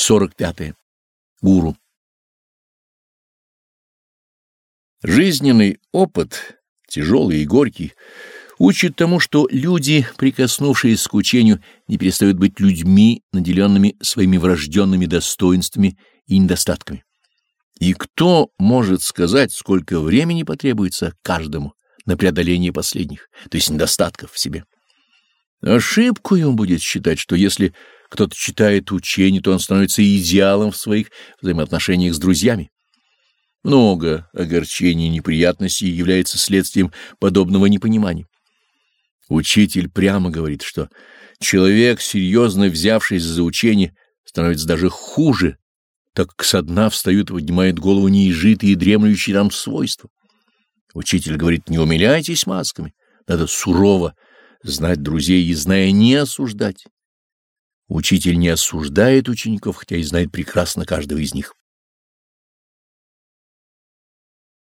45. -е. Гуру. Жизненный опыт, тяжелый и горький, учит тому, что люди, прикоснувшиеся к учению, не перестают быть людьми, наделенными своими врожденными достоинствами и недостатками. И кто может сказать, сколько времени потребуется каждому на преодоление последних, то есть недостатков в себе? Ошибкой он будет считать, что если кто-то читает учение, то он становится идеалом в своих взаимоотношениях с друзьями. Много огорчений и неприятностей является следствием подобного непонимания. Учитель прямо говорит, что человек, серьезно взявшись за учение, становится даже хуже, так как со дна встают и поднимают голову неизжитые и дремлющие нам свойства. Учитель говорит, не умиляйтесь масками, надо сурово знать друзей и, зная, не осуждать. Учитель не осуждает учеников, хотя и знает прекрасно каждого из них.